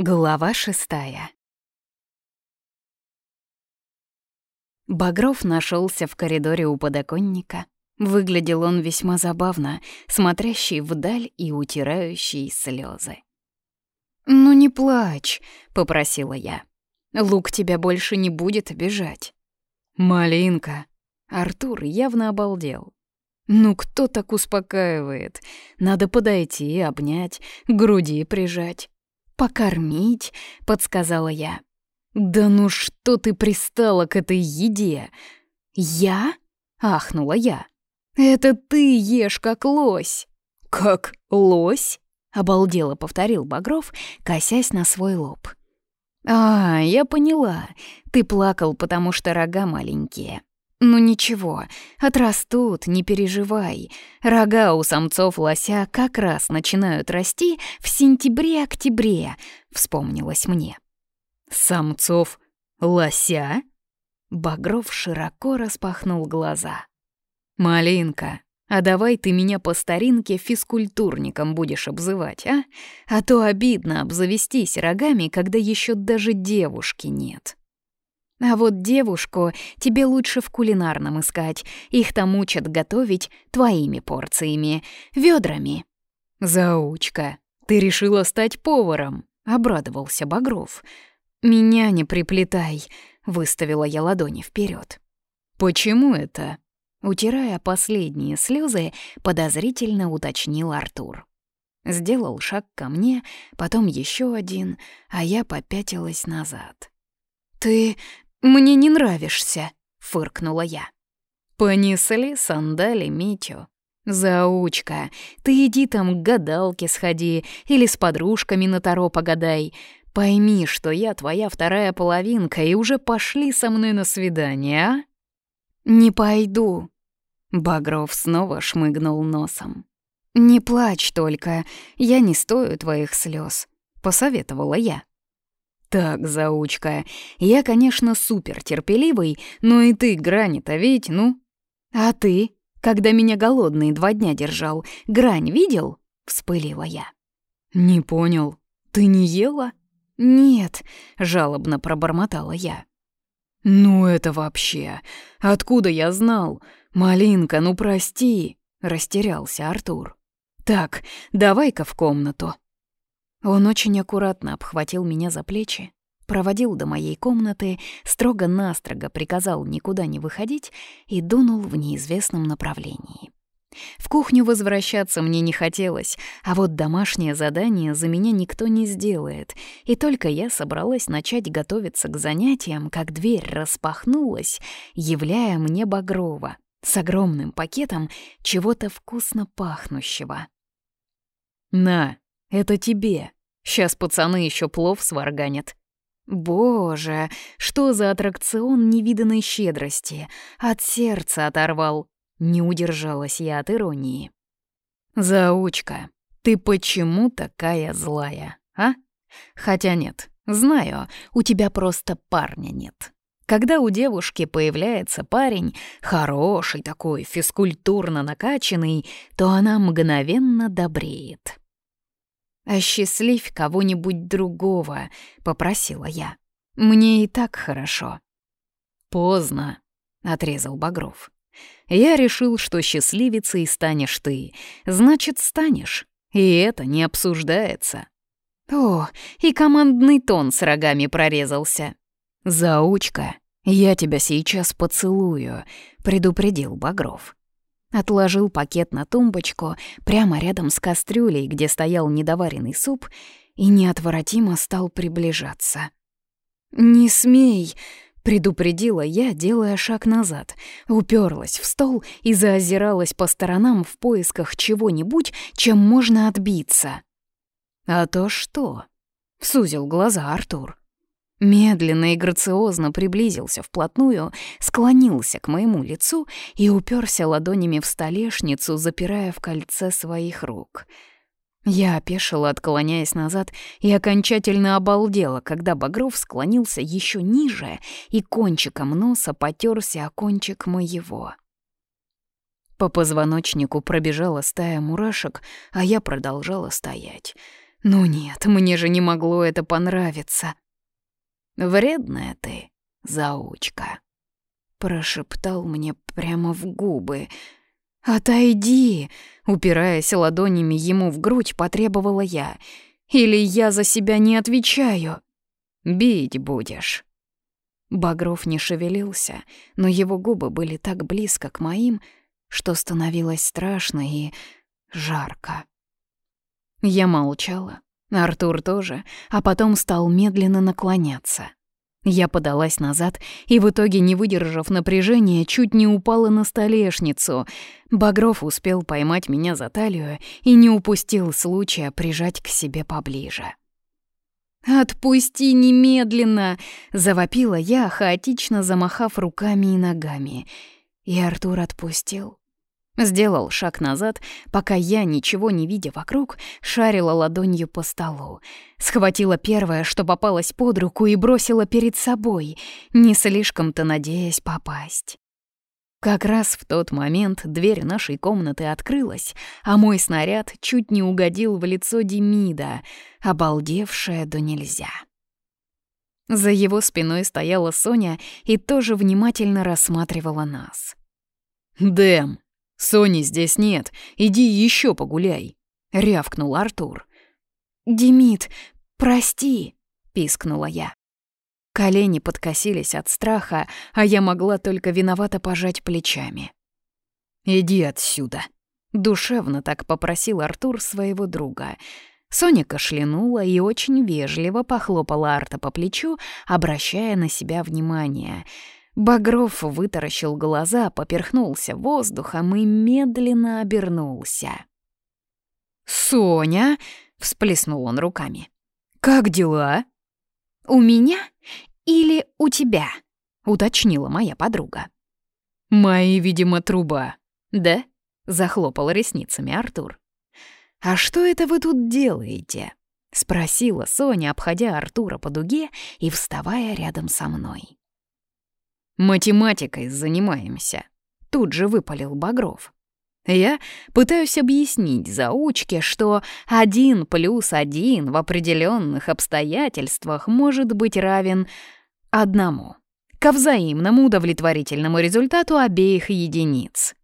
Глава шестая. Багров нашелся в коридоре у подоконника. Выглядел он весьма забавно, смотрящий вдаль и утирающий слезы. «Ну не плачь», — попросила я. «Лук тебя больше не будет обижать». «Малинка». Артур явно обалдел. «Ну кто так успокаивает? Надо подойти, обнять, груди прижать». «Покормить», — подсказала я. «Да ну что ты пристала к этой еде?» «Я?» — ахнула я. «Это ты ешь как лось!» «Как лось?» — обалдело повторил Багров, косясь на свой лоб. «А, я поняла. Ты плакал, потому что рога маленькие. Ну ничего, отрастут, не переживай. Рога у самцов лося как раз начинают расти в сентябре-октябре, вспомнилось мне. Самцов лося? Багров широко распахнул глаза. Малинка, а давай ты меня по старинке физкультурником будешь обзывать, а? А то обидно обзавестись рогами, когда еще даже девушки нет. А вот девушку тебе лучше в кулинарном искать. Их там учат готовить твоими порциями, ведрами. Заучка, ты решила стать поваром, обрадовался Багров. Меня не приплетай, выставила я ладони вперед. Почему это? Утирая последние слезы, подозрительно уточнил Артур. Сделал шаг ко мне, потом еще один, а я попятилась назад. «Ты «Мне не нравишься», — фыркнула я. «Понесли сандали Митю. Заучка, ты иди там к гадалке сходи или с подружками на таро погадай. Пойми, что я твоя вторая половинка, и уже пошли со мной на свидание, а?» «Не пойду», — Багров снова шмыгнул носом. «Не плачь только, я не стою твоих слез, посоветовала я. «Так, заучка, я, конечно, супер терпеливый, но и ты грани-то ведь, ну?» «А ты, когда меня голодный два дня держал, грань видел?» — вспылила я. «Не понял. Ты не ела?» «Нет», — жалобно пробормотала я. «Ну это вообще... Откуда я знал? Малинка, ну прости!» — растерялся Артур. «Так, давай-ка в комнату». Он очень аккуратно обхватил меня за плечи, проводил до моей комнаты, строго-настрого приказал никуда не выходить и дунул в неизвестном направлении. В кухню возвращаться мне не хотелось, а вот домашнее задание за меня никто не сделает, и только я собралась начать готовиться к занятиям, как дверь распахнулась, являя мне Багрова с огромным пакетом чего-то вкусно пахнущего. «На, это тебе. Сейчас пацаны еще плов сварганят». Боже, что за аттракцион невиданной щедрости. От сердца оторвал. Не удержалась я от иронии. «Заучка, ты почему такая злая, а? Хотя нет, знаю, у тебя просто парня нет. Когда у девушки появляется парень, хороший такой, физкультурно накачанный, то она мгновенно добреет. «Осчастливь кого-нибудь другого», — попросила я. «Мне и так хорошо». «Поздно», — отрезал Багров. «Я решил, что счастливицей станешь ты. Значит, станешь. И это не обсуждается». О, и командный тон с рогами прорезался. «Заучка, я тебя сейчас поцелую», — предупредил Багров. Отложил пакет на тумбочку прямо рядом с кастрюлей, где стоял недоваренный суп, и неотвратимо стал приближаться. «Не смей!» — предупредила я, делая шаг назад, уперлась в стол и заозиралась по сторонам в поисках чего-нибудь, чем можно отбиться. «А то что?» — сузил глаза Артур. Медленно и грациозно приблизился вплотную, склонился к моему лицу и уперся ладонями в столешницу, запирая в кольце своих рук. Я опешила, отклоняясь назад, и окончательно обалдела, когда Багров склонился еще ниже и кончиком носа потерся о кончик моего. По позвоночнику пробежала стая мурашек, а я продолжала стоять — Ну нет, мне же не могло это понравиться. «Вредная ты, заучка», — прошептал мне прямо в губы. «Отойди!» — упираясь ладонями ему в грудь, потребовала я. «Или я за себя не отвечаю?» «Бить будешь». Багров не шевелился, но его губы были так близко к моим, что становилось страшно и жарко. Я молчала, Артур тоже, а потом стал медленно наклоняться. Я подалась назад и в итоге, не выдержав напряжения, чуть не упала на столешницу. Багров успел поймать меня за талию и не упустил случая прижать к себе поближе. «Отпусти немедленно!» — завопила я, хаотично замахав руками и ногами. И Артур отпустил. Сделал шаг назад, пока я, ничего не видя вокруг, шарила ладонью по столу. Схватила первое, что попалось под руку, и бросила перед собой, не слишком-то надеясь попасть. Как раз в тот момент дверь нашей комнаты открылась, а мой снаряд чуть не угодил в лицо Демида, обалдевшая до нельзя. За его спиной стояла Соня и тоже внимательно рассматривала нас. «Дэм, Сони здесь нет, иди еще погуляй», — рявкнул Артур. «Демид, прости», — пискнула я. Колени подкосились от страха, а я могла только виновато пожать плечами. «Иди отсюда», — душевно так попросил Артур своего друга. Соня кашлянула и очень вежливо похлопала Арта по плечу, обращая на себя внимание — Багров вытаращил глаза, поперхнулся воздухом и медленно обернулся. «Соня!» — всплеснул он руками. «Как дела?» «У меня или у тебя?» — уточнила моя подруга. «Мои, видимо, труба». «Да?» — захлопал ресницами Артур. «А что это вы тут делаете?» — спросила Соня, обходя Артура по дуге и вставая рядом со мной. Математикой занимаемся. Тут же выпалил Багров. Я пытаюсь объяснить заучке, что один плюс один в определенных обстоятельствах может быть равен одному, ко взаимному удовлетворительному результату обеих единиц.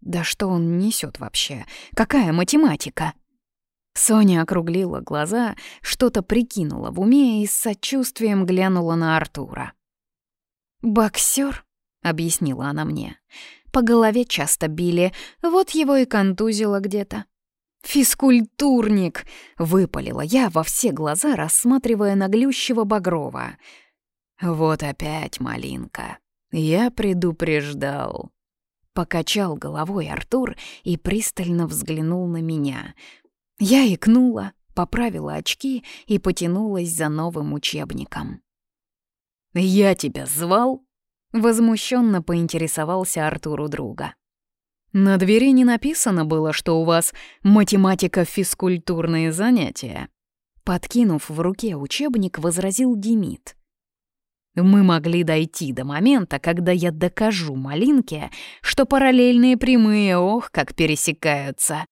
Да что он несет вообще? Какая математика? Соня округлила глаза, что-то прикинула в уме и с сочувствием глянула на Артура. «Боксер», — объяснила она мне. «По голове часто били, вот его и контузило где-то». «Физкультурник!» — выпалила я во все глаза, рассматривая наглющего Багрова. «Вот опять малинка. Я предупреждал». Покачал головой Артур и пристально взглянул на меня. Я икнула, поправила очки и потянулась за новым учебником. «Я тебя звал?» — возмущенно поинтересовался Артур у друга. «На двери не написано было, что у вас математико-физкультурные занятия». Подкинув в руке учебник, возразил Демид. «Мы могли дойти до момента, когда я докажу Малинке, что параллельные прямые, ох, как пересекаются».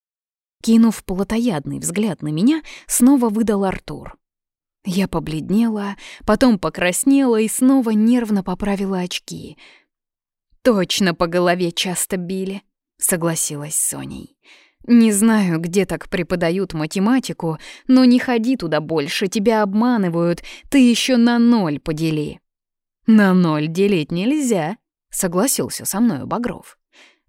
Кинув плотоядный взгляд на меня, снова выдал Артур. Я побледнела, потом покраснела и снова нервно поправила очки. «Точно по голове часто били», — согласилась с Соней. «Не знаю, где так преподают математику, но не ходи туда больше, тебя обманывают, ты еще на ноль подели». «На ноль делить нельзя», — согласился со мной Багров.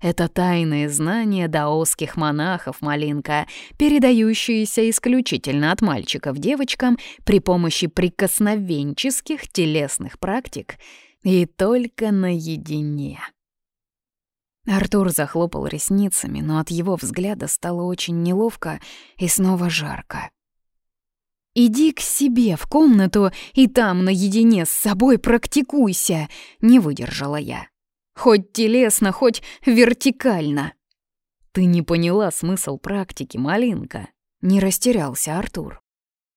Это тайные знания даосских монахов, Малинка, передающиеся исключительно от мальчиков девочкам при помощи прикосновенческих телесных практик и только наедине. Артур захлопал ресницами, но от его взгляда стало очень неловко и снова жарко. «Иди к себе в комнату и там наедине с собой практикуйся», — не выдержала я. Хоть телесно, хоть вертикально. Ты не поняла смысл практики, малинка. Не растерялся Артур.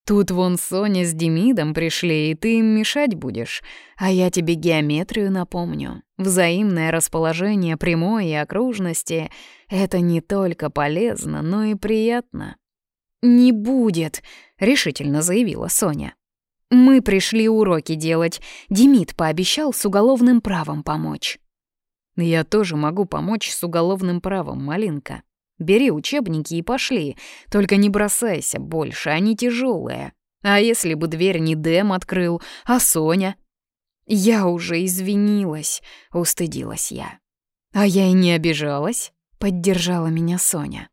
Тут вон Соня с Демидом пришли, и ты им мешать будешь. А я тебе геометрию напомню. Взаимное расположение прямой и окружности — это не только полезно, но и приятно. «Не будет», — решительно заявила Соня. «Мы пришли уроки делать. Демид пообещал с уголовным правом помочь». «Я тоже могу помочь с уголовным правом, Малинка. Бери учебники и пошли. Только не бросайся больше, они тяжелые. А если бы дверь не Дэм открыл, а Соня?» «Я уже извинилась», — устыдилась я. «А я и не обижалась», — поддержала меня Соня.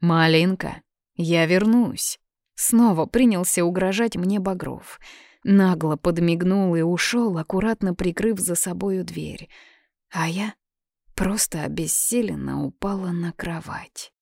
«Малинка, я вернусь». Снова принялся угрожать мне Багров. Нагло подмигнул и ушел, аккуратно прикрыв за собою дверь. А я просто обессиленно упала на кровать.